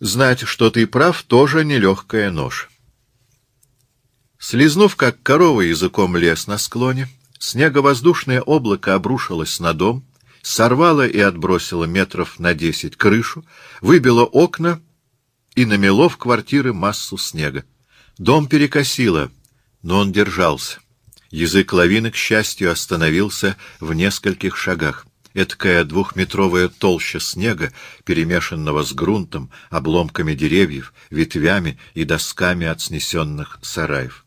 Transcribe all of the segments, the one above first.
Знать, что ты прав, тоже нелегкая нож. Слизнув, как корова языком лес на склоне, снеговоздушное облако обрушилось на дом, сорвало и отбросило метров на десять крышу, выбило окна и намело в квартиры массу снега. Дом перекосило, но он держался. Язык лавины, к счастью, остановился в нескольких шагах. Эдакая двухметровая толща снега, перемешанного с грунтом, обломками деревьев, ветвями и досками от снесенных сараев.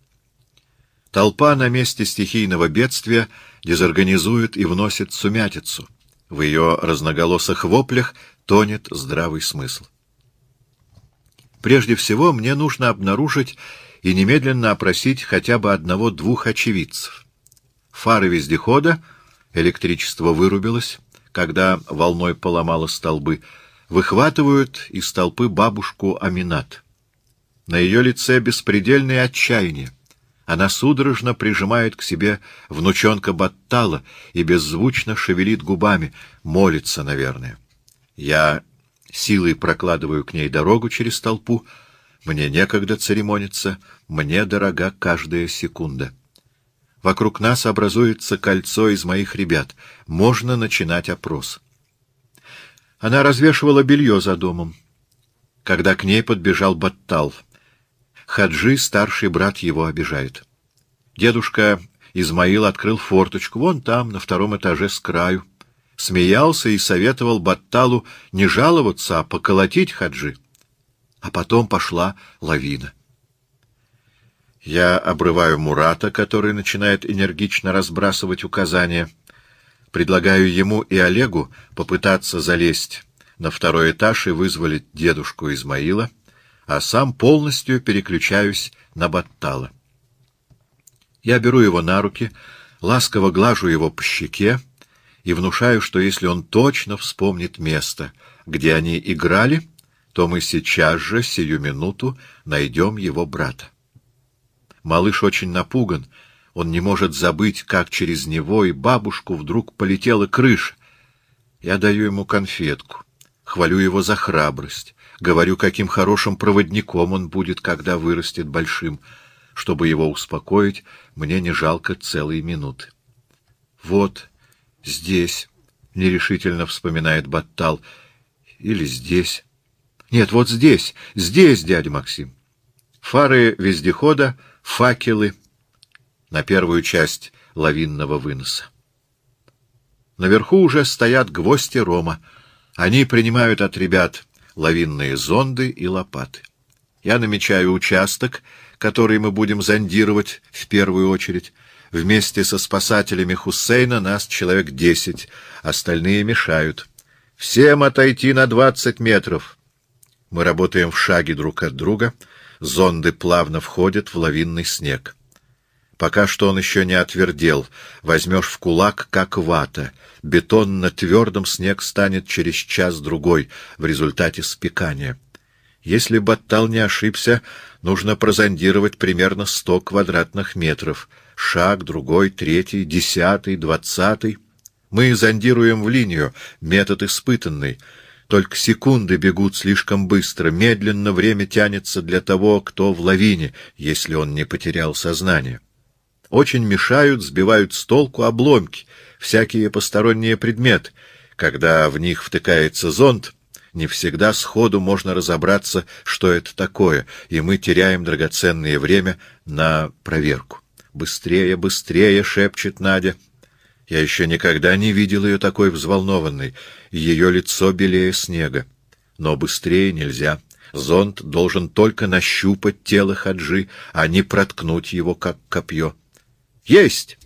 Толпа на месте стихийного бедствия дезорганизует и вносит сумятицу. В ее разноголосых воплях тонет здравый смысл. Прежде всего, мне нужно обнаружить и немедленно опросить хотя бы одного-двух очевидцев. Фары вездехода, электричество вырубилось, когда волной поломало столбы, выхватывают из толпы бабушку Аминат. На ее лице беспредельное отчаяние. Она судорожно прижимает к себе внучонка Баттала и беззвучно шевелит губами, молится, наверное. Я силой прокладываю к ней дорогу через толпу, мне некогда церемониться, мне дорога каждая секунда. Вокруг нас образуется кольцо из моих ребят. Можно начинать опрос. Она развешивала белье за домом, когда к ней подбежал Баттал. Хаджи, старший брат, его обижает. Дедушка Измаил открыл форточку, вон там, на втором этаже с краю. Смеялся и советовал Батталу не жаловаться, а поколотить Хаджи а потом пошла лавина. Я обрываю Мурата, который начинает энергично разбрасывать указания. Предлагаю ему и Олегу попытаться залезть на второй этаж и вызволить дедушку Измаила, а сам полностью переключаюсь на Баттала. Я беру его на руки, ласково глажу его по щеке и внушаю, что если он точно вспомнит место, где они играли, то мы сейчас же, сию минуту, найдем его брата. Малыш очень напуган, он не может забыть, как через него и бабушку вдруг полетела крыша. Я даю ему конфетку, хвалю его за храбрость, говорю, каким хорошим проводником он будет, когда вырастет большим. Чтобы его успокоить, мне не жалко целые минуты. Вот, здесь, — нерешительно вспоминает Баттал, — или здесь. Нет, вот здесь, здесь, дядя Максим. Фары вездехода, факелы на первую часть лавинного выноса. Наверху уже стоят гвозди Рома. Они принимают от ребят лавинные зонды и лопаты. Я намечаю участок, который мы будем зондировать в первую очередь. Вместе со спасателями Хусейна нас человек десять, остальные мешают. Всем отойти на двадцать метров. Мы работаем в шаге друг от друга, зонды плавно входят в лавинный снег. Пока что он еще не отвердел, возьмешь в кулак, как вата. Бетонно-твердым снег станет через час-другой в результате спекания. Если Баттал не ошибся, нужно прозондировать примерно сто квадратных метров. Шаг, другой, третий, десятый, двадцатый. Мы зондируем в линию, метод испытанный — только секунды бегут слишком быстро, медленно время тянется для того, кто в лавине, если он не потерял сознание. Очень мешают, сбивают с толку обломки, всякие посторонние предметы. Когда в них втыкается зонд, не всегда сходу можно разобраться, что это такое, и мы теряем драгоценное время на проверку. «Быстрее, быстрее!» — шепчет Надя. Я еще никогда не видел ее такой взволнованной, ее лицо белее снега. Но быстрее нельзя. Зонт должен только нащупать тело Хаджи, а не проткнуть его, как копье. «Есть!»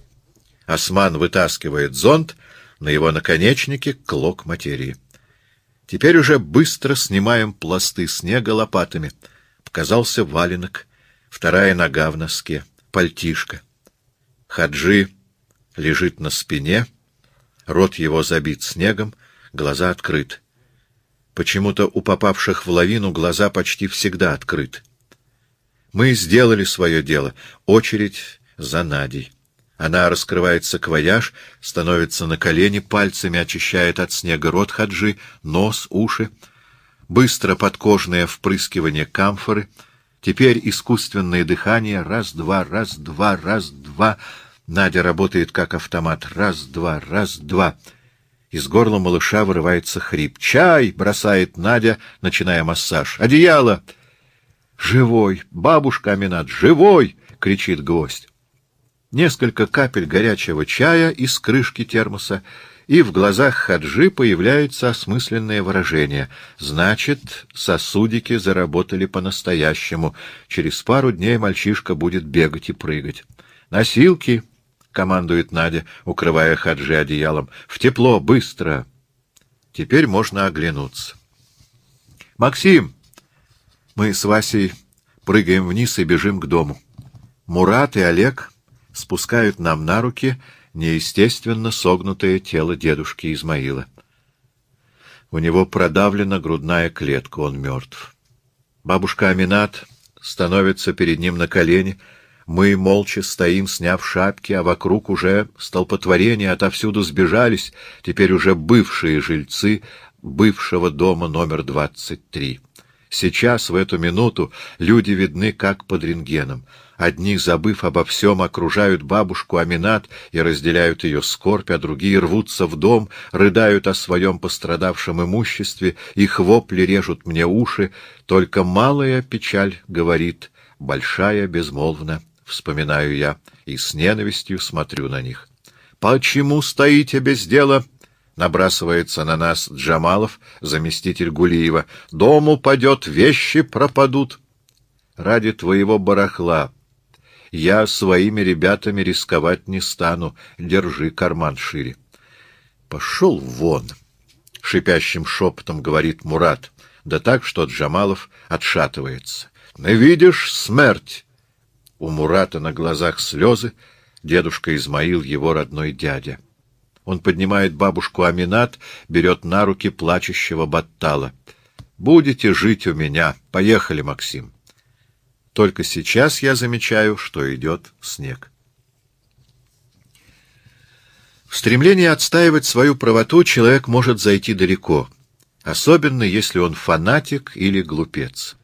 Осман вытаскивает зонт, на его наконечнике клок материи. Теперь уже быстро снимаем пласты снега лопатами. Показался валенок, вторая нога в носке, пальтишка. Хаджи лежит на спине, рот его забит снегом, глаза открыты. Почему-то у попавших в лавину глаза почти всегда открыты. Мы сделали свое дело. Очередь за Надей. Она раскрывает саквояж, становится на колени, пальцами очищает от снега рот хаджи, нос, уши. быстро подкожное впрыскивание камфоры, теперь искусственное дыхание, раз-два, раз-два, раз-два. Надя работает как автомат, раз-два, раз-два. Из горла малыша вырывается хрип. «Чай!» — бросает Надя, начиная массаж. «Одеяло!» «Живой! Бабушка Аминат, живой!» — кричит гвоздь. Несколько капель горячего чая из крышки термоса, и в глазах Хаджи появляется осмысленное выражение. Значит, сосудики заработали по-настоящему. Через пару дней мальчишка будет бегать и прыгать. «Носилки!» — командует Надя, укрывая Хаджи одеялом. «В тепло, быстро!» Теперь можно оглянуться. «Максим!» Мы с Васей прыгаем вниз и бежим к дому. Мурат и Олег спускают нам на руки неестественно согнутое тело дедушки Измаила. У него продавлена грудная клетка, он мертв. Бабушка Аминат становится перед ним на колени, мы молча стоим, сняв шапки, а вокруг уже столпотворение, отовсюду сбежались, теперь уже бывшие жильцы бывшего дома номер двадцать три. Сейчас, в эту минуту, люди видны как под рентгеном. Одни, забыв обо всем, окружают бабушку Аминат и разделяют ее скорбь, а другие рвутся в дом, рыдают о своем пострадавшем имуществе, их вопли режут мне уши, только малая печаль говорит, большая безмолвно, вспоминаю я, и с ненавистью смотрю на них. «Почему стоите без дела?» Набрасывается на нас Джамалов, заместитель Гулиева. Дом упадет, вещи пропадут. Ради твоего барахла я своими ребятами рисковать не стану. Держи карман шире. Пошел вон, — шипящим шепотом говорит Мурат, да так, что Джамалов отшатывается. Ну, видишь, смерть! У Мурата на глазах слезы, дедушка Измаил его родной дядя. Он поднимает бабушку Аминат, берет на руки плачущего Баттала. «Будете жить у меня. Поехали, Максим». Только сейчас я замечаю, что идет снег. В стремлении отстаивать свою правоту человек может зайти далеко, особенно если он фанатик или глупец.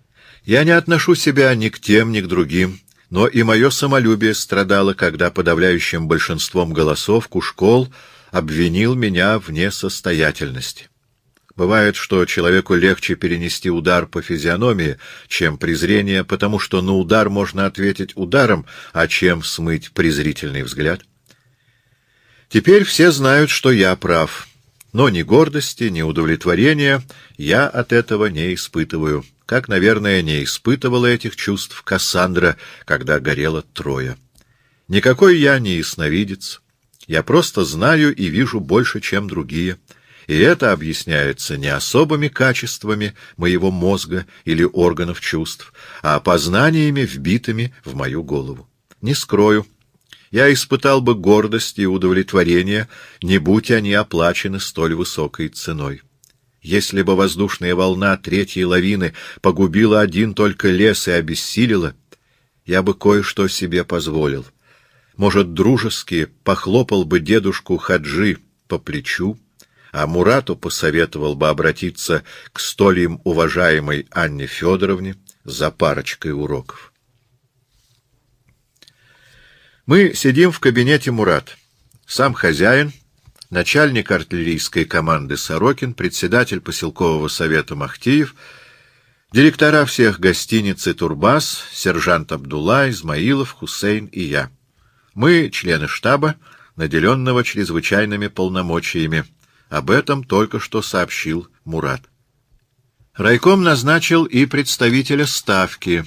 Я не отношу себя ни к тем, ни к другим, но и мое самолюбие страдало, когда подавляющим большинством голосов Кушкол — обвинил меня в несостоятельности. Бывает, что человеку легче перенести удар по физиономии, чем презрение, потому что на удар можно ответить ударом, а чем смыть презрительный взгляд. Теперь все знают, что я прав, но ни гордости, ни удовлетворения я от этого не испытываю, как, наверное, не испытывала этих чувств Кассандра, когда горела Троя. Никакой я не ясновидец, я просто знаю и вижу больше, чем другие. И это объясняется не особыми качествами моего мозга или органов чувств, а познаниями, вбитыми в мою голову. Не скрою, я испытал бы гордость и удовлетворение, не будь они оплачены столь высокой ценой. Если бы воздушная волна третьей лавины погубила один только лес и обессилила, я бы кое-что себе позволил — может, дружески похлопал бы дедушку Хаджи по плечу, а Мурату посоветовал бы обратиться к столь им уважаемой Анне Федоровне за парочкой уроков. Мы сидим в кабинете Мурат. Сам хозяин, начальник артиллерийской команды Сорокин, председатель поселкового совета Махтиев, директора всех гостиниц и Турбас, сержант Абдулла, Измаилов, Хусейн и я. Мы члены штаба, наделенного чрезвычайными полномочиями. Об этом только что сообщил Мурат. Райком назначил и представителя Ставки,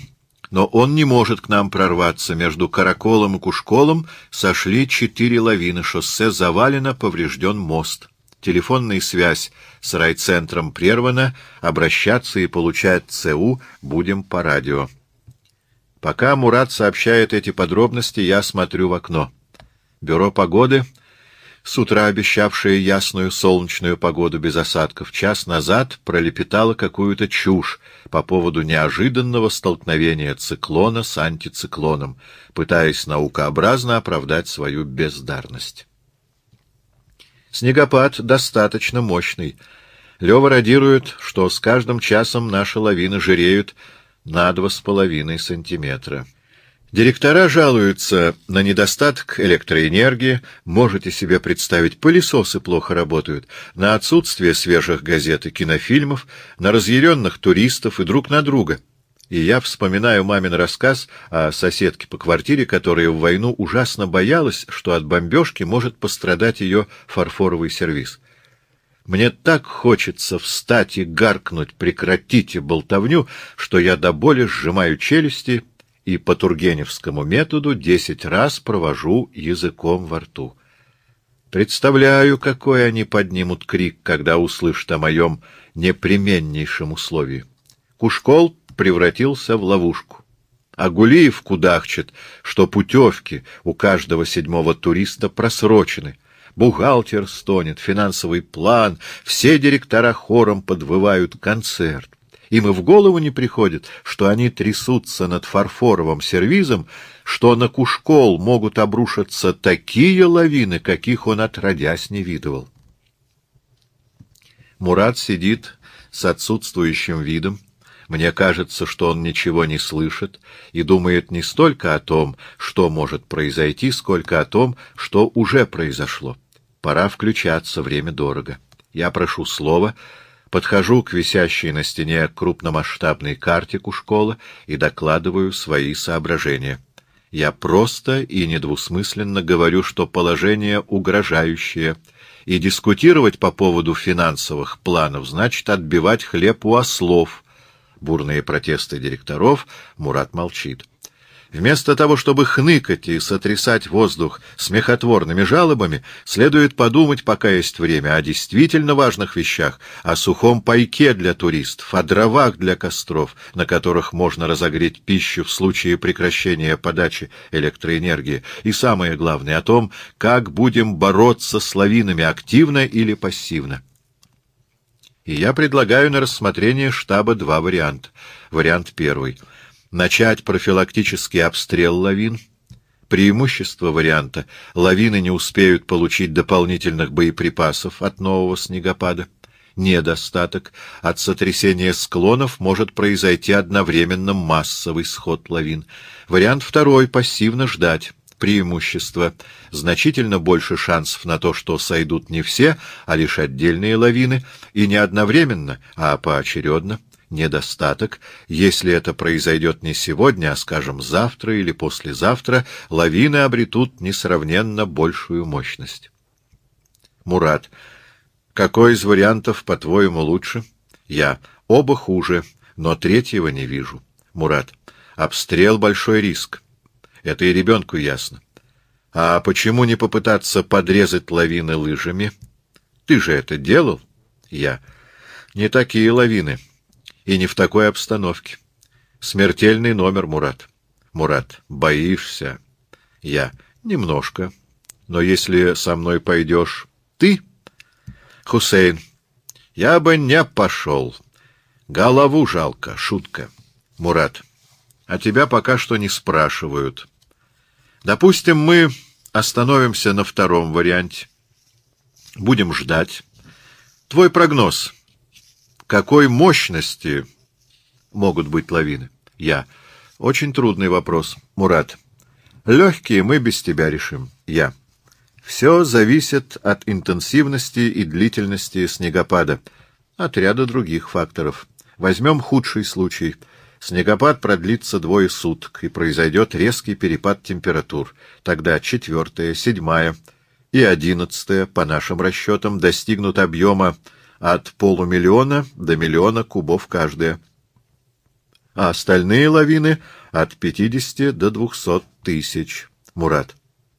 но он не может к нам прорваться. Между Караколом и Кушколом сошли четыре лавины, шоссе завалено, поврежден мост. Телефонная связь с райцентром прервана, обращаться и получать ЦУ будем по радио. Пока Мурат сообщает эти подробности, я смотрю в окно. Бюро погоды, с утра обещавшее ясную солнечную погоду без осадков, час назад пролепетало какую-то чушь по поводу неожиданного столкновения циклона с антициклоном, пытаясь наукообразно оправдать свою бездарность. Снегопад достаточно мощный. Лева радирует, что с каждым часом наши лавины жиреют на два с половиной сантиметра. Директора жалуются на недостаток электроэнергии, можете себе представить, пылесосы плохо работают, на отсутствие свежих газет и кинофильмов, на разъяренных туристов и друг на друга. И я вспоминаю мамин рассказ о соседке по квартире, которая в войну ужасно боялась, что от бомбежки может пострадать ее фарфоровый сервиз. Мне так хочется встать и гаркнуть «прекратите болтовню», что я до боли сжимаю челюсти и по тургеневскому методу десять раз провожу языком во рту. Представляю, какой они поднимут крик, когда услышат о моем непременнейшем условии. Кушкол превратился в ловушку. А Гулиев кудахчет, что путевки у каждого седьмого туриста просрочены. Бухгалтер стонет, финансовый план, все директора хором подвывают концерт. Им и в голову не приходит, что они трясутся над фарфоровым сервизом, что на Кушкол могут обрушиться такие лавины, каких он отродясь не видывал. Мурат сидит с отсутствующим видом. Мне кажется, что он ничего не слышит и думает не столько о том, что может произойти, сколько о том, что уже произошло. Пора включаться, время дорого. Я прошу слова — Подхожу к висящей на стене крупномасштабной карте Кушкола и докладываю свои соображения. Я просто и недвусмысленно говорю, что положение угрожающее, и дискутировать по поводу финансовых планов значит отбивать хлеб у ослов. Бурные протесты директоров Мурат молчит. Вместо того, чтобы хныкать и сотрясать воздух смехотворными жалобами, следует подумать, пока есть время, о действительно важных вещах, о сухом пайке для туристов, о дровах для костров, на которых можно разогреть пищу в случае прекращения подачи электроэнергии, и самое главное, о том, как будем бороться с лавинами, активно или пассивно. И я предлагаю на рассмотрение штаба два варианта. Вариант первый — начать профилактический обстрел лавин. Преимущество варианта — лавины не успеют получить дополнительных боеприпасов от нового снегопада. Недостаток — от сотрясения склонов может произойти одновременно массовый сход лавин. Вариант второй — пассивно ждать. Преимущество — значительно больше шансов на то, что сойдут не все, а лишь отдельные лавины, и не одновременно, а поочередно недостаток, если это произойдет не сегодня, а, скажем, завтра или послезавтра, лавины обретут несравненно большую мощность. Мурат. Какой из вариантов, по-твоему, лучше? Я. Оба хуже, но третьего не вижу. Мурат. Обстрел — большой риск. Это и ребенку ясно. А почему не попытаться подрезать лавины лыжами? Ты же это делал? Я. Не такие лавины. И не в такой обстановке. Смертельный номер, Мурат. Мурат, боишься? Я. Немножко. Но если со мной пойдешь ты... Хусейн. Я бы не пошел. Голову жалко. Шутка. Мурат. А тебя пока что не спрашивают. Допустим, мы остановимся на втором варианте. Будем ждать. Твой прогноз — какой мощности могут быть лавины? Я. Очень трудный вопрос. Мурат. Легкие мы без тебя решим. Я. Все зависит от интенсивности и длительности снегопада, от ряда других факторов. Возьмем худший случай. Снегопад продлится двое суток, и произойдет резкий перепад температур. Тогда четвертая, седьмая и одиннадцатая, по нашим расчетам, достигнут объема от полумиллиона до миллиона кубов каждая, а остальные лавины — от пятидесяти до двухсот тысяч. Мурат,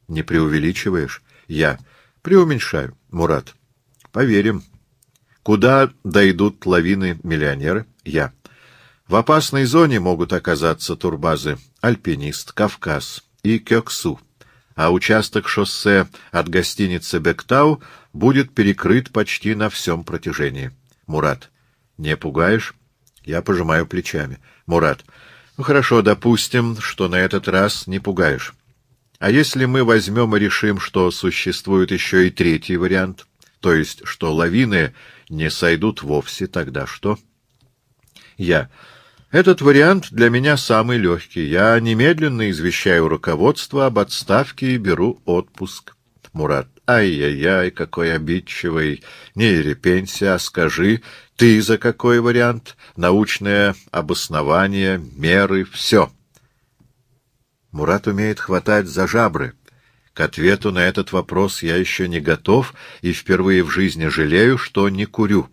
не преувеличиваешь? Я преуменьшаю. Мурат, поверим. Куда дойдут лавины-миллионеры? Я. В опасной зоне могут оказаться турбазы «Альпинист», «Кавказ» и «Кёксу» а участок шоссе от гостиницы «Бектау» будет перекрыт почти на всем протяжении. Мурат. Не пугаешь? Я пожимаю плечами. Мурат. Ну хорошо, допустим, что на этот раз не пугаешь. А если мы возьмем и решим, что существует еще и третий вариант, то есть, что лавины не сойдут вовсе, тогда что? Я. Этот вариант для меня самый легкий. Я немедленно извещаю руководство об отставке и беру отпуск. Мурат. Ай-яй-яй, какой обидчивый. Не ерепенься, а скажи, ты за какой вариант? Научное обоснование, меры, все. Мурат умеет хватать за жабры. К ответу на этот вопрос я еще не готов и впервые в жизни жалею, что не курю.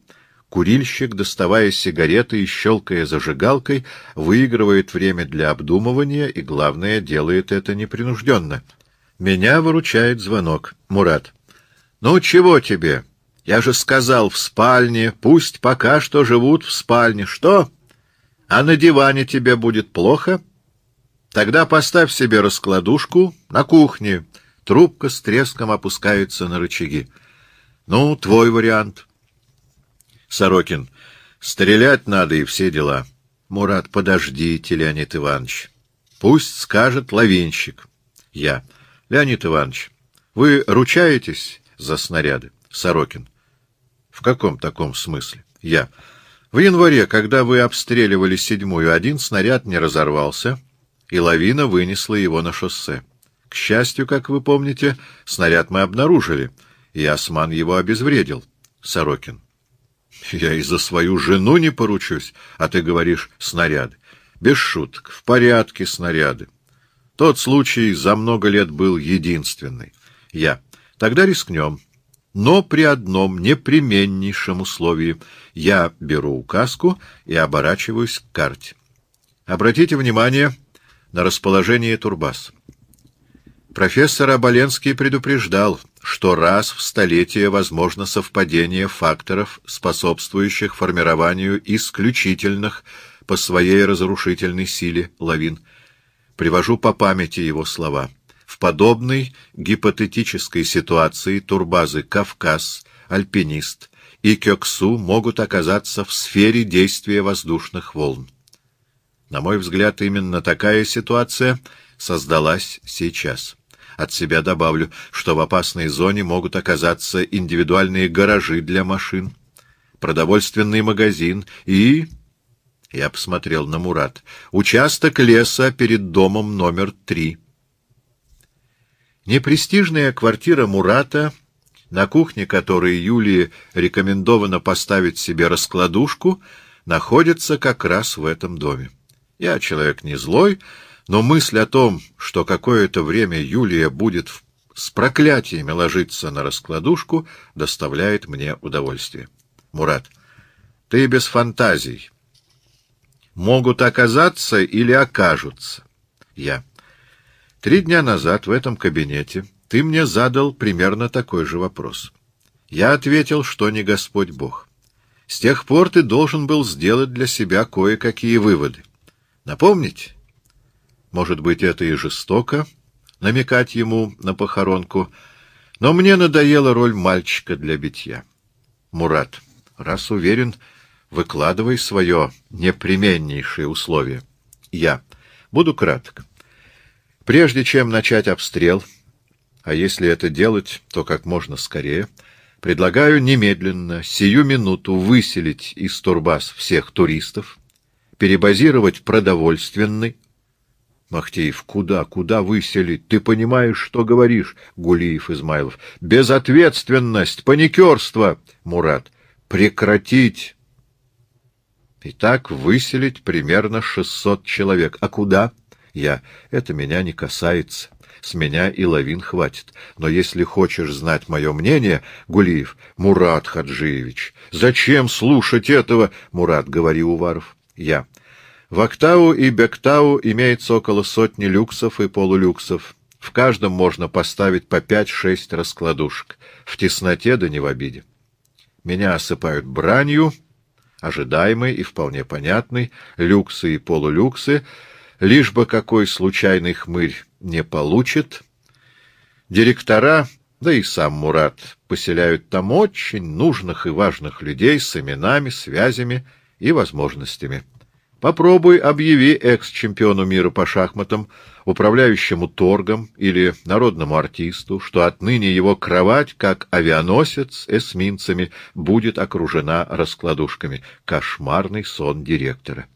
Курильщик, доставая сигареты и щелкая зажигалкой, выигрывает время для обдумывания и, главное, делает это непринужденно. Меня выручает звонок. Мурат. «Ну, чего тебе? Я же сказал, в спальне. Пусть пока что живут в спальне. Что? А на диване тебе будет плохо? Тогда поставь себе раскладушку на кухне». Трубка с треском опускается на рычаги. «Ну, твой вариант». Сорокин. Стрелять надо и все дела. Мурат, подождите, Леонид Иванович. Пусть скажет лавинщик. Я. Леонид Иванович, вы ручаетесь за снаряды? Сорокин. В каком таком смысле? Я. В январе, когда вы обстреливали седьмую, один снаряд не разорвался, и лавина вынесла его на шоссе. К счастью, как вы помните, снаряд мы обнаружили, и осман его обезвредил. Сорокин. Я и за свою жену не поручусь, а ты говоришь снаряды. Без шуток, в порядке снаряды. Тот случай за много лет был единственный. Я. Тогда рискнем. Но при одном непременнейшем условии. Я беру указку и оборачиваюсь к карте. Обратите внимание на расположение турбаз. Профессор Оболенский предупреждал, что раз в столетие возможно совпадение факторов, способствующих формированию исключительных по своей разрушительной силе лавин. Привожу по памяти его слова. В подобной гипотетической ситуации турбазы «Кавказ», «Альпинист» и «Кёксу» могут оказаться в сфере действия воздушных волн. На мой взгляд, именно такая ситуация создалась сейчас. От себя добавлю, что в опасной зоне могут оказаться индивидуальные гаражи для машин, продовольственный магазин и... Я посмотрел на Мурат. Участок леса перед домом номер три. Непрестижная квартира Мурата, на кухне которой Юлии рекомендовано поставить себе раскладушку, находится как раз в этом доме. Я человек не злой, но мысль о том, что какое-то время Юлия будет с проклятиями ложиться на раскладушку, доставляет мне удовольствие. Мурат, ты без фантазий. Могут оказаться или окажутся. Я. Три дня назад в этом кабинете ты мне задал примерно такой же вопрос. Я ответил, что не Господь Бог. С тех пор ты должен был сделать для себя кое-какие выводы. Напомнить? Может быть, это и жестоко, намекать ему на похоронку, но мне надоела роль мальчика для битья. Мурат, раз уверен, выкладывай свое непременнейшее условие. Я. Буду краток. Прежде чем начать обстрел, а если это делать, то как можно скорее, предлагаю немедленно, сию минуту, выселить из турбаз всех туристов, перебазировать продовольственный, Махтеев, куда, куда выселить? Ты понимаешь, что говоришь? Гулиев Измайлов. Безответственность, паникерство. Мурат. Прекратить. Итак, выселить примерно шестьсот человек. А куда? Я. Это меня не касается. С меня и лавин хватит. Но если хочешь знать мое мнение, Гулиев, Мурат Хаджиевич, зачем слушать этого? Мурат, говори, Уваров. Я. В Октау и Бектау имеется около сотни люксов и полулюксов. В каждом можно поставить по пять-шесть раскладушек. В тесноте да не в обиде. Меня осыпают бранью, ожидаемой и вполне понятной, люксы и полулюксы, лишь бы какой случайный хмырь не получит. Директора, да и сам Мурат, поселяют там очень нужных и важных людей с именами, связями и возможностями. Попробуй объяви экс-чемпиону мира по шахматам, управляющему торгом или народному артисту, что отныне его кровать, как авианосец эсминцами, будет окружена раскладушками. Кошмарный сон директора.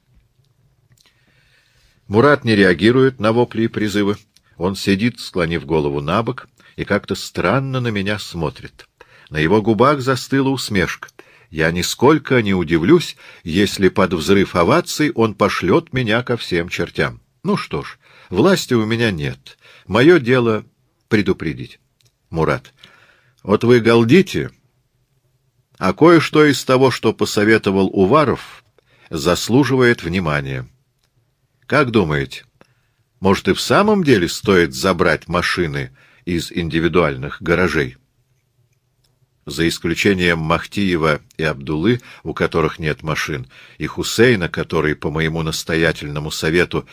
Мурат не реагирует на вопли и призывы. Он сидит, склонив голову на бок, и как-то странно на меня смотрит. На его губах застыла усмешка. Я нисколько не удивлюсь, если под взрыв оваций он пошлет меня ко всем чертям. Ну что ж, власти у меня нет. Мое дело предупредить. Мурат, вот вы галдите, а кое-что из того, что посоветовал Уваров, заслуживает внимания. Как думаете, может и в самом деле стоит забрать машины из индивидуальных гаражей? За исключением Махтиева и Абдулы, у которых нет машин, и Хусейна, который, по моему настоятельному совету,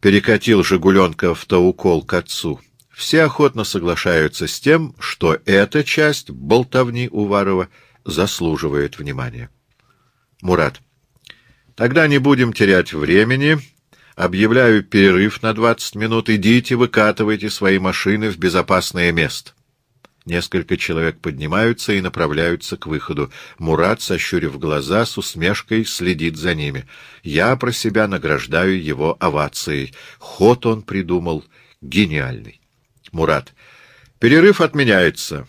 перекатил «Жигуленка» автоукол к отцу, все охотно соглашаются с тем, что эта часть болтовни Уварова заслуживает внимания. Мурат, тогда не будем терять времени. Объявляю перерыв на 20 минут. Идите, выкатывайте свои машины в безопасное место. Несколько человек поднимаются и направляются к выходу. Мурат, сощурив глаза, с усмешкой следит за ними. Я про себя награждаю его овацией. Ход он придумал гениальный. Мурат. Перерыв отменяется.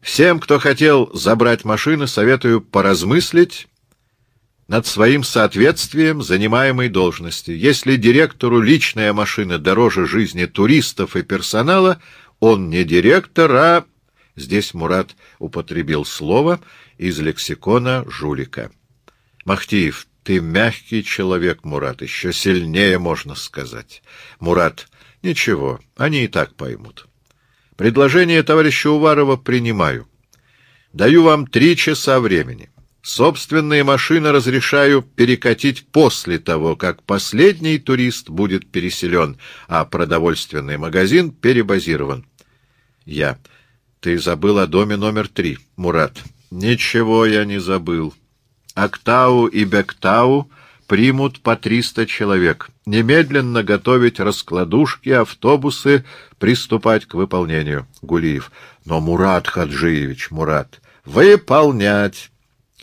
Всем, кто хотел забрать машины, советую поразмыслить над своим соответствием занимаемой должности. Если директору личная машина дороже жизни туристов и персонала — он не директор, а... Здесь Мурат употребил слово из лексикона жулика. Махтиев, ты мягкий человек, Мурат, еще сильнее можно сказать. Мурат, ничего, они и так поймут. Предложение товарища Уварова принимаю. Даю вам три часа времени. Собственные машины разрешаю перекатить после того, как последний турист будет переселен, а продовольственный магазин перебазирован. Я. Ты забыл о доме номер три, Мурат. Ничего я не забыл. Актау и Бектау примут по триста человек. Немедленно готовить раскладушки, автобусы, приступать к выполнению. Гулиев. Но, Мурат Хаджиевич, Мурат, выполнять!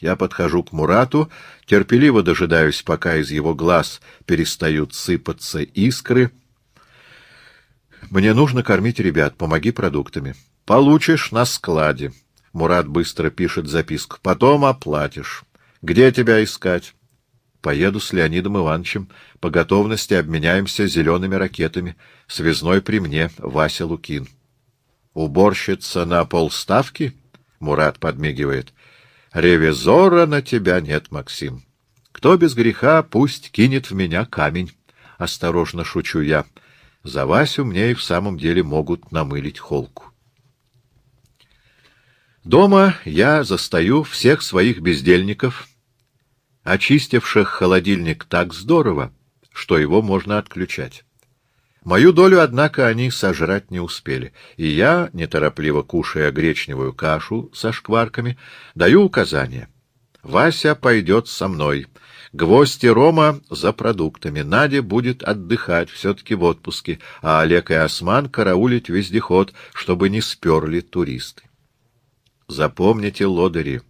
Я подхожу к Мурату, терпеливо дожидаюсь, пока из его глаз перестают сыпаться искры. Мне нужно кормить ребят, помоги продуктами. Получишь на складе. Мурат быстро пишет записку. Потом оплатишь. Где тебя искать? Поеду с Леонидом Ивановичем. По готовности обменяемся зелеными ракетами. Связной при мне, Вася Лукин. Уборщица на полставки? Мурат подмигивает. Ревизора на тебя нет, Максим. Кто без греха, пусть кинет в меня камень. Осторожно шучу я. За Васю мне и в самом деле могут намылить холку. Дома я застаю всех своих бездельников, очистивших холодильник так здорово, что его можно отключать. Мою долю, однако, они сожрать не успели, и я, неторопливо кушая гречневую кашу со шкварками, даю указание. Вася пойдет со мной. Гвоздь и Рома за продуктами. Надя будет отдыхать, все-таки в отпуске, а Олег и Осман караулить вездеход, чтобы не сперли туристы. Запомните, лодыри,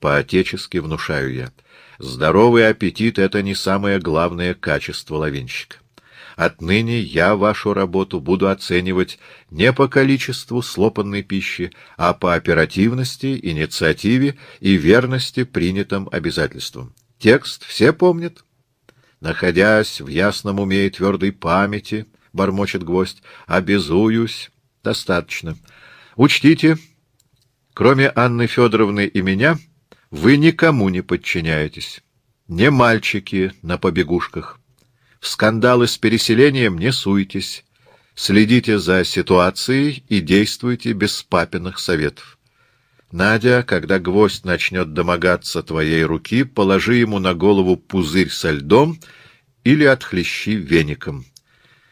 по-отечески внушаю я, здоровый аппетит — это не самое главное качество лавинщика. Отныне я вашу работу буду оценивать не по количеству слопанной пищи, а по оперативности, инициативе и верности принятым обязательствам. Текст все помнят? Находясь в ясном уме и твердой памяти, — бормочет гвоздь, — обязуюсь. Достаточно. Учтите, кроме Анны Федоровны и меня, вы никому не подчиняетесь. Не мальчики на побегушках. В скандалы с переселением не суйтесь. Следите за ситуацией и действуйте без папиных советов. Надя, когда гвоздь начнет домогаться твоей руки, положи ему на голову пузырь со льдом или отхлещи веником.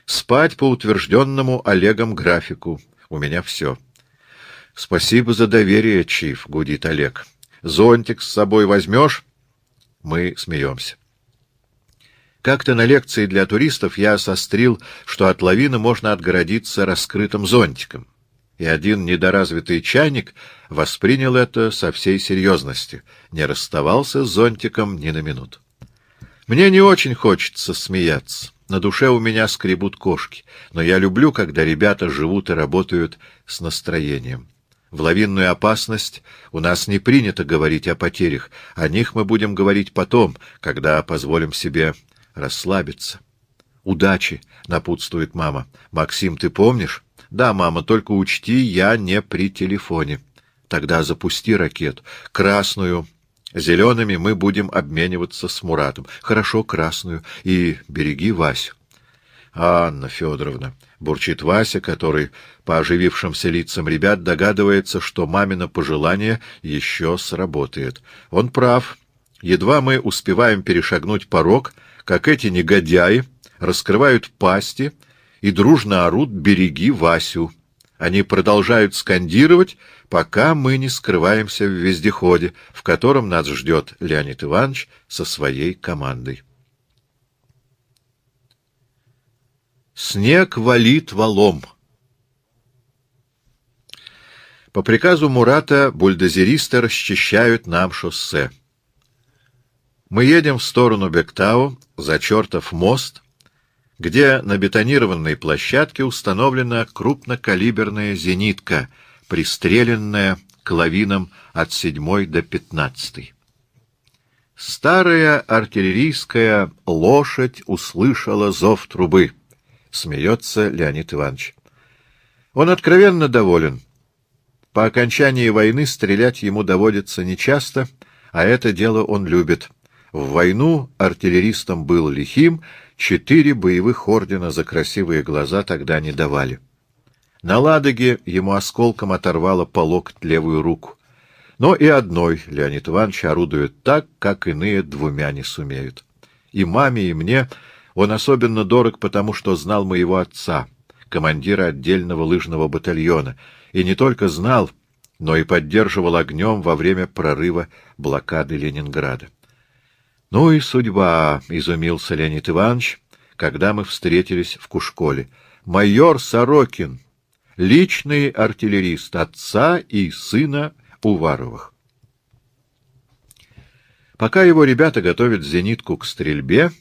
Спать по утвержденному Олегом графику. У меня все. Спасибо за доверие, Чиф, гудит Олег. Зонтик с собой возьмешь? Мы смеемся. Как-то на лекции для туристов я сострил, что от лавины можно отгородиться раскрытым зонтиком. И один недоразвитый чайник воспринял это со всей серьезностью, не расставался с зонтиком ни на минуту. Мне не очень хочется смеяться. На душе у меня скребут кошки, но я люблю, когда ребята живут и работают с настроением. В лавинную опасность у нас не принято говорить о потерях, о них мы будем говорить потом, когда позволим себе расслабиться. «Удачи!» — напутствует мама. «Максим, ты помнишь?» «Да, мама, только учти, я не при телефоне». «Тогда запусти ракету. Красную, Зелеными мы будем обмениваться с Муратом. Хорошо, красную. И береги Васю. Анна Федоровна, бурчит Вася, который по оживившимся лицам ребят догадывается, что мамино пожелание еще сработает. Он прав. Едва мы успеваем перешагнуть порог, как эти негодяи раскрывают пасти и дружно орут «Береги Васю!». Они продолжают скандировать, пока мы не скрываемся в вездеходе, в котором нас ждет Леонид Иванович со своей командой. Снег валит валом. По приказу Мурата бульдозеристы расчищают нам шоссе. Мы едем в сторону Бектау, за чертов мост, где на бетонированной площадке установлена крупнокалиберная зенитка — пристреленная к лавинам от седьмой до пятнадцатой. Старая артиллерийская лошадь услышала зов трубы. Смеется Леонид Иванович. Он откровенно доволен. По окончании войны стрелять ему доводится нечасто, а это дело он любит. В войну артиллеристом был лихим, четыре боевых ордена за красивые глаза тогда не давали. На Ладоге ему осколком оторвало по локоть левую руку. Но и одной Леонид Иванович орудует так, как иные двумя не сумеют. И маме, и мне он особенно дорог, потому что знал моего отца, командира отдельного лыжного батальона, и не только знал, но и поддерживал огнем во время прорыва блокады Ленинграда. «Ну и судьба!» — изумился Леонид Иванович, когда мы встретились в Кушколе. «Майор Сорокин!» личный артиллерист отца и сына Уваровых. Пока его ребята готовят зенитку к стрельбе,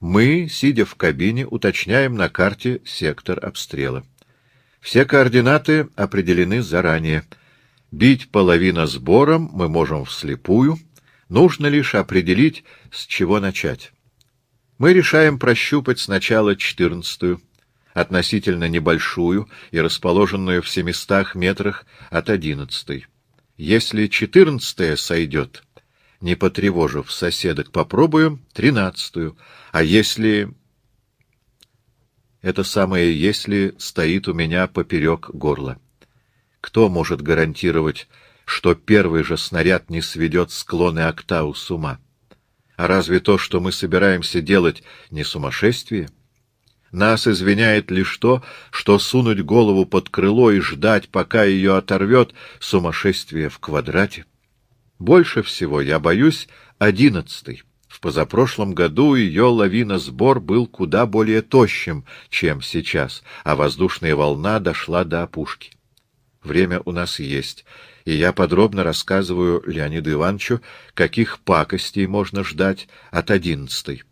мы, сидя в кабине, уточняем на карте сектор обстрела. Все координаты определены заранее. Бить половина сбором мы можем вслепую, нужно лишь определить, с чего начать. Мы решаем прощупать сначала четырнадцатую, относительно небольшую и расположенную в семистах метрах от одиннадцатой. Если четырнадцатая сойдет, не потревожив соседок, попробуем тринадцатую, а если... Это самое «если» стоит у меня поперек горла. Кто может гарантировать, что первый же снаряд не сведет склоны Октау с ума? А разве то, что мы собираемся делать, не сумасшествие? Нас извиняет лишь то, что сунуть голову под крыло и ждать, пока ее оторвет, сумасшествие в квадрате. Больше всего я боюсь одиннадцатой. В позапрошлом году ее лавина-сбор был куда более тощим, чем сейчас, а воздушная волна дошла до опушки. Время у нас есть, и я подробно рассказываю Леониду Ивановичу, каких пакостей можно ждать от одиннадцатой.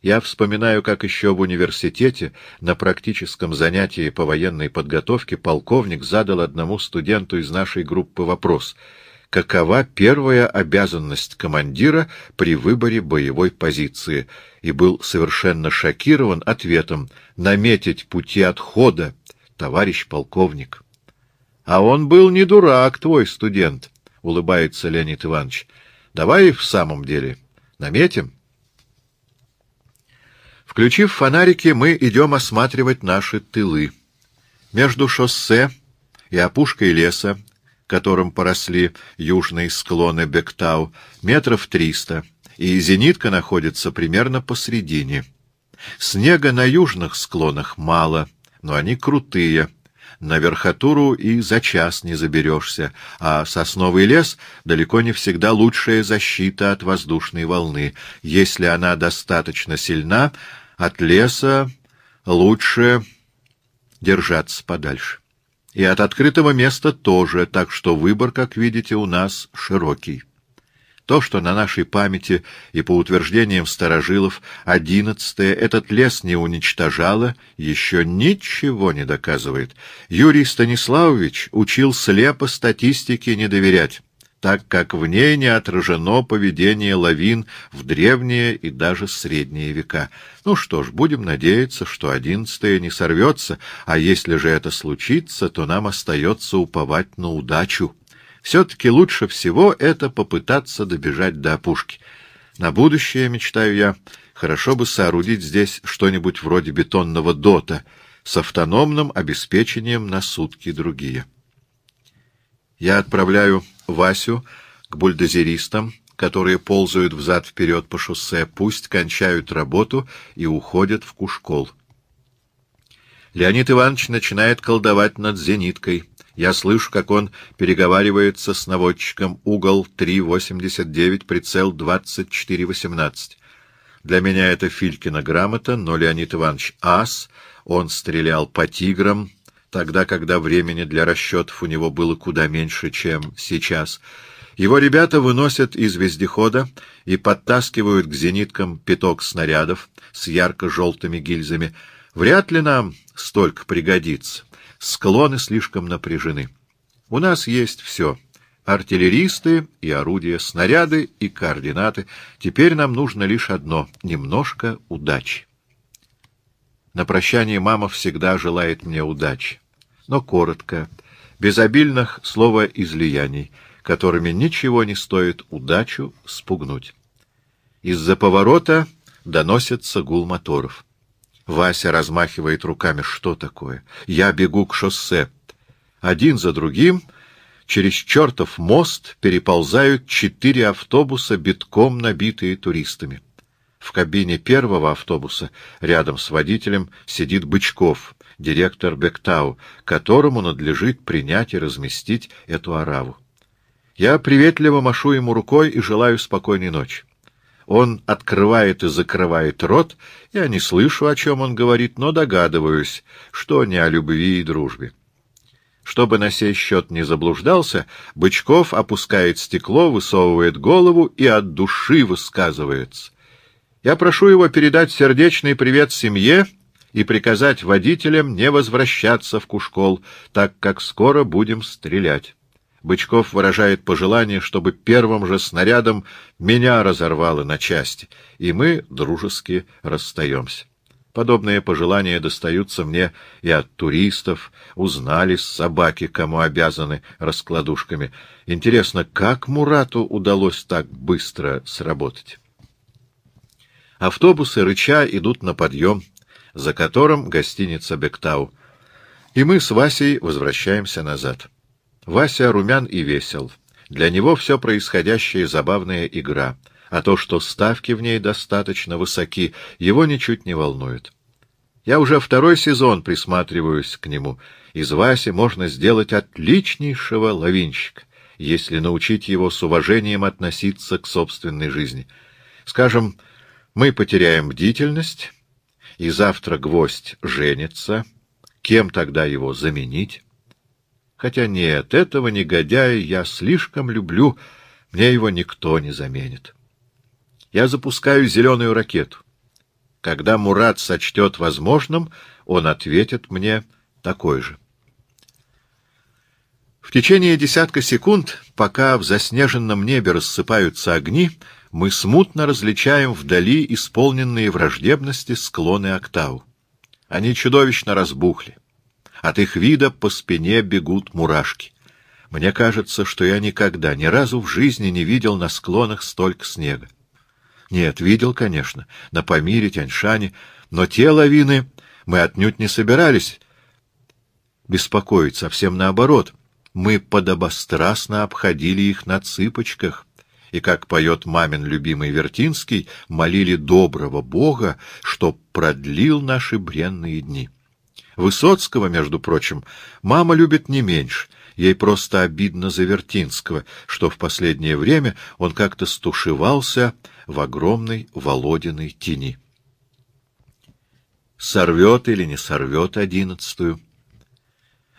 Я вспоминаю, как еще в университете на практическом занятии по военной подготовке полковник задал одному студенту из нашей группы вопрос «Какова первая обязанность командира при выборе боевой позиции?» и был совершенно шокирован ответом «Наметить пути отхода, товарищ полковник». «А он был не дурак, твой студент», — улыбается Леонид Иванович. «Давай в самом деле наметим». Включив фонарики, мы идем осматривать наши тылы. Между шоссе и опушкой леса, которым поросли южные склоны Бектау, метров триста, и зенитка находится примерно посредине. Снега на южных склонах мало, но они крутые. На верхотуру и за час не заберешься, а сосновый лес далеко не всегда лучшая защита от воздушной волны. Если она достаточно сильна, от леса лучше держаться подальше. И от открытого места тоже, так что выбор, как видите, у нас широкий. То, что на нашей памяти и по утверждениям старожилов одиннадцатое этот лес не уничтожало, еще ничего не доказывает. Юрий Станиславович учил слепо статистике не доверять, так как в ней не отражено поведение лавин в древние и даже средние века. Ну что ж, будем надеяться, что одиннадцатое не сорвется, а если же это случится, то нам остается уповать на удачу. Все-таки лучше всего это попытаться добежать до опушки. На будущее, мечтаю я, хорошо бы соорудить здесь что-нибудь вроде бетонного дота с автономным обеспечением на сутки другие. Я отправляю Васю к бульдозеристам, которые ползают взад-вперед по шоссе, пусть кончают работу и уходят в Кушкол. Леонид Иванович начинает колдовать над зениткой. Я слышу, как он переговаривается с наводчиком. Угол 3,89, прицел 24,18. Для меня это Филькина грамота, но Леонид Иванович ас. Он стрелял по тиграм, тогда, когда времени для расчетов у него было куда меньше, чем сейчас. Его ребята выносят из вездехода и подтаскивают к зениткам пяток снарядов с ярко-желтыми гильзами. Вряд ли нам столько пригодится склоны слишком напряжены. У нас есть все — артиллеристы и орудия, снаряды и координаты. Теперь нам нужно лишь одно — немножко удачи. На прощание мама всегда желает мне удачи, но коротко, без обильных словоизлияний, которыми ничего не стоит удачу спугнуть. Из-за поворота доносится гул моторов. Вася размахивает руками. Что такое? Я бегу к шоссе. Один за другим через чертов мост переползают четыре автобуса, битком набитые туристами. В кабине первого автобуса рядом с водителем сидит Бычков, директор Бектау, которому надлежит принять и разместить эту ораву. Я приветливо машу ему рукой и желаю спокойной ночи. Он открывает и закрывает рот, я не слышу, о чем он говорит, но догадываюсь, что не о любви и дружбе. Чтобы на сей счет не заблуждался, Бычков опускает стекло, высовывает голову и от души высказывается. Я прошу его передать сердечный привет семье и приказать водителям не возвращаться в Кушкол, так как скоро будем стрелять. Бычков выражает пожелание, чтобы первым же снарядом меня разорвало на части, и мы дружески расстаемся. Подобные пожелания достаются мне и от туристов, узнали собаки, кому обязаны раскладушками. Интересно, как Мурату удалось так быстро сработать? Автобусы рыча идут на подъем, за которым гостиница Бектау, и мы с Васей возвращаемся назад. Вася румян и весел. Для него все происходящее — забавная игра, а то, что ставки в ней достаточно высоки, его ничуть не волнует. Я уже второй сезон присматриваюсь к нему. Из Васи можно сделать отличнейшего лавинщика, если научить его с уважением относиться к собственной жизни. Скажем, мы потеряем бдительность, и завтра гвоздь женится. Кем тогда его заменить? Хотя нет, этого негодяя я слишком люблю, мне его никто не заменит. Я запускаю зеленую ракету. Когда Мурат сочтет возможным, он ответит мне такой же. В течение десятка секунд, пока в заснеженном небе рассыпаются огни, мы смутно различаем вдали исполненные враждебности склоны Октау. Они чудовищно разбухли. От их вида по спине бегут мурашки. Мне кажется, что я никогда, ни разу в жизни не видел на склонах столько снега. Нет, видел, конечно, на Памире, Тяньшане, но те лавины мы отнюдь не собирались беспокоить, совсем наоборот. Мы подобострастно обходили их на цыпочках, и, как поет мамин любимый Вертинский, молили доброго Бога, чтоб продлил наши бренные дни. Высоцкого, между прочим, мама любит не меньше. Ей просто обидно за Вертинского, что в последнее время он как-то стушевался в огромной Володиной тени. Сорвет или не сорвет одиннадцатую.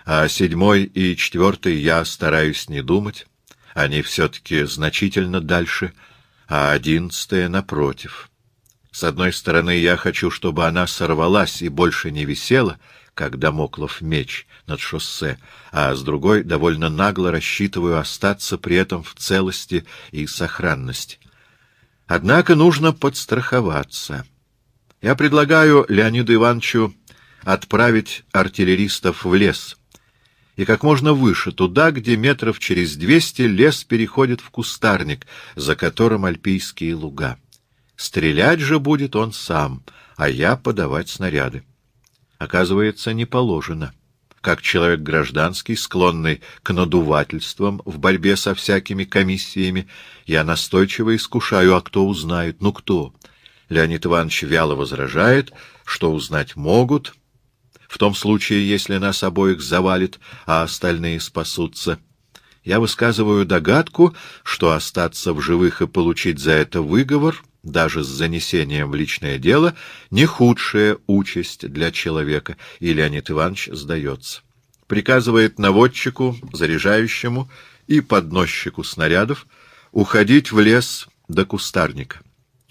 А седьмой и четвертый я стараюсь не думать. Они все-таки значительно дальше, а одиннадцатая напротив. С одной стороны, я хочу, чтобы она сорвалась и больше не висела, как домоклов меч над шоссе, а с другой довольно нагло рассчитываю остаться при этом в целости и сохранности. Однако нужно подстраховаться. Я предлагаю Леониду Ивановичу отправить артиллеристов в лес — и как можно выше, туда, где метров через двести лес переходит в кустарник, за которым альпийские луга. Стрелять же будет он сам, а я подавать снаряды. Оказывается, не положено. Как человек гражданский, склонный к надувательствам в борьбе со всякими комиссиями, я настойчиво искушаю, а кто узнает? Ну кто? Леонид Иванович вяло возражает, что узнать могут — в том случае, если нас обоих завалит, а остальные спасутся. Я высказываю догадку, что остаться в живых и получить за это выговор, даже с занесением в личное дело, не худшая участь для человека, и Леонид Иванович сдается. Приказывает наводчику, заряжающему и подносчику снарядов уходить в лес до кустарника.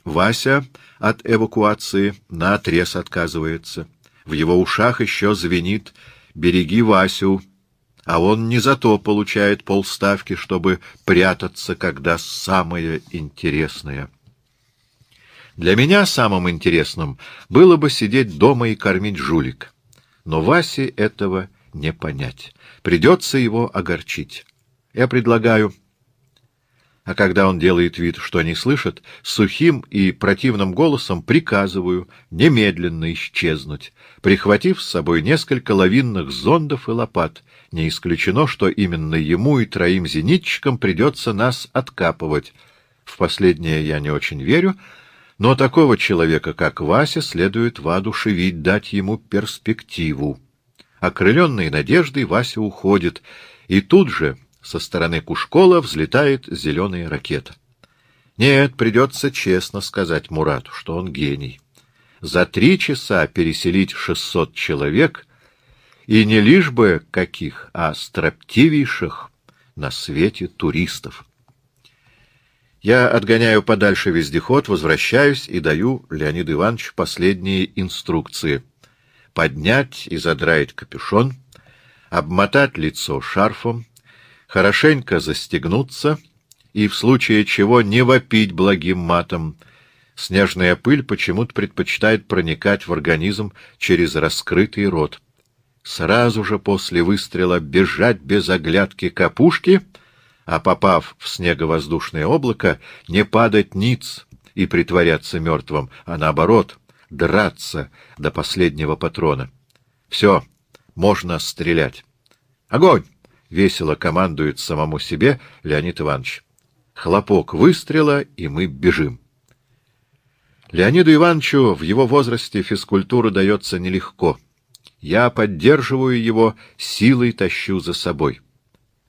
Вася от эвакуации наотрез отказывается. В его ушах еще звенит «Береги Васю», а он не зато получает полставки, чтобы прятаться, когда самое интересное. Для меня самым интересным было бы сидеть дома и кормить жулик. Но Васе этого не понять. Придется его огорчить. Я предлагаю а когда он делает вид, что не слышит, сухим и противным голосом приказываю немедленно исчезнуть, прихватив с собой несколько лавинных зондов и лопат. Не исключено, что именно ему и троим зенитчикам придется нас откапывать. В последнее я не очень верю, но такого человека, как Вася, следует воодушевить, дать ему перспективу. Окрыленный надеждой Вася уходит, и тут же со стороны Кушкола взлетает зеленая ракета. Нет, придется честно сказать Мурату, что он гений. За три часа переселить шестьсот человек, и не лишь бы каких, а строптивейших на свете туристов. Я отгоняю подальше вездеход, возвращаюсь и даю Леониду Ивановичу последние инструкции. Поднять и задраить капюшон, обмотать лицо шарфом, хорошенько застегнуться и в случае чего не вопить благим матом. Снежная пыль почему-то предпочитает проникать в организм через раскрытый рот. Сразу же после выстрела бежать без оглядки капушки, а попав в снеговоздушное облако, не падать ниц и притворяться мертвым, а наоборот, драться до последнего патрона. Все, можно стрелять. Огонь! — весело командует самому себе Леонид Иванович. Хлопок выстрела, и мы бежим. Леониду Ивановичу в его возрасте физкультура дается нелегко. Я поддерживаю его, силой тащу за собой.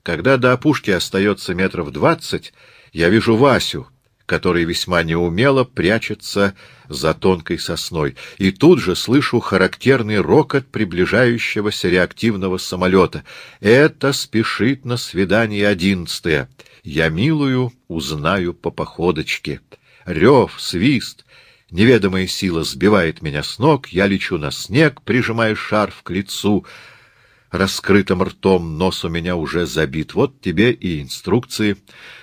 Когда до опушки остается метров двадцать, я вижу Васю, который весьма неумело прячется за тонкой сосной, и тут же слышу характерный рокот приближающегося реактивного самолета. Это спешит на свидание одиннадцатое. Я милую узнаю по походочке. Рев, свист, неведомая сила сбивает меня с ног, я лечу на снег, прижимая шарф к лицу — раскрытым ртом, нос у меня уже забит. Вот тебе и инструкции.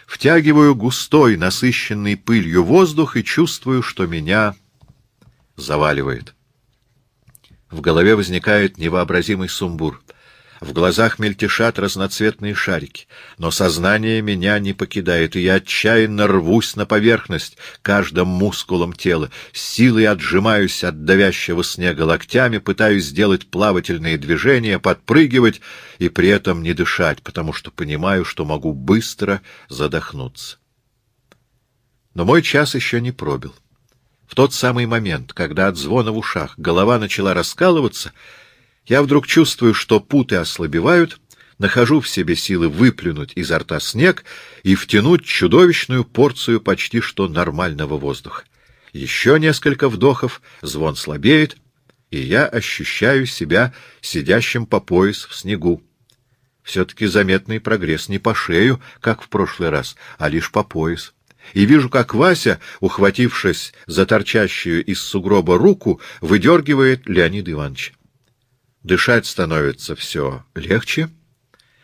Втягиваю густой, насыщенный пылью воздух и чувствую, что меня заваливает. В голове возникает невообразимый сумбур — в глазах мельтешат разноцветные шарики, но сознание меня не покидает, и я отчаянно рвусь на поверхность каждым мускулом тела, силой отжимаюсь от давящего снега локтями, пытаюсь сделать плавательные движения, подпрыгивать и при этом не дышать, потому что понимаю, что могу быстро задохнуться. Но мой час еще не пробил. В тот самый момент, когда от звона в ушах голова начала раскалываться, Я вдруг чувствую, что путы ослабевают, нахожу в себе силы выплюнуть изо рта снег и втянуть чудовищную порцию почти что нормального воздуха. Еще несколько вдохов, звон слабеет, и я ощущаю себя сидящим по пояс в снегу. Все-таки заметный прогресс не по шею, как в прошлый раз, а лишь по пояс. И вижу, как Вася, ухватившись за торчащую из сугроба руку, выдергивает Леонид Иванович. Дышать становится все легче.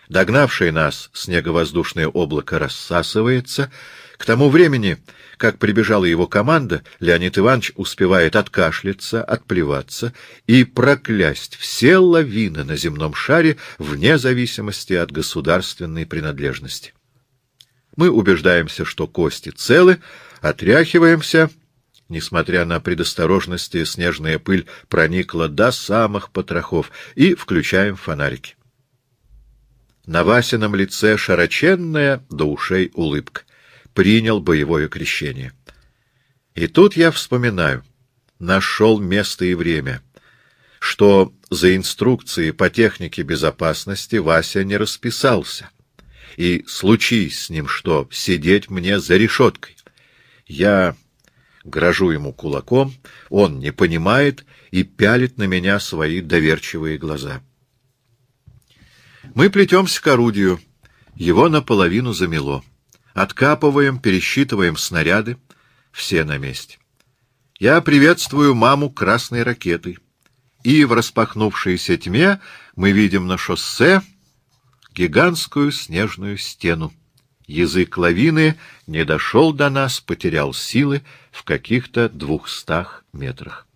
Догнавшее нас снеговоздушное облако рассасывается. К тому времени, как прибежала его команда, Леонид Иванович успевает откашляться, отплеваться и проклясть все лавины на земном шаре вне зависимости от государственной принадлежности. Мы убеждаемся, что кости целы, отряхиваемся. Несмотря на предосторожности, снежная пыль проникла до самых потрохов, и включаем фонарики. На Васином лице широченная до ушей улыбка. Принял боевое крещение. И тут я вспоминаю, нашел место и время, что за инструкции по технике безопасности Вася не расписался. И случись с ним что, сидеть мне за решеткой. Я грожу ему кулаком, он не понимает и пялит на меня свои доверчивые глаза. Мы плетемся к орудию. Его наполовину замело. Откапываем, пересчитываем снаряды. Все на месте. Я приветствую маму красной ракетой. И в распахнувшейся тьме мы видим на шоссе гигантскую снежную стену. Язык лавины не дошел до нас, потерял силы в каких-то двухстах метрах.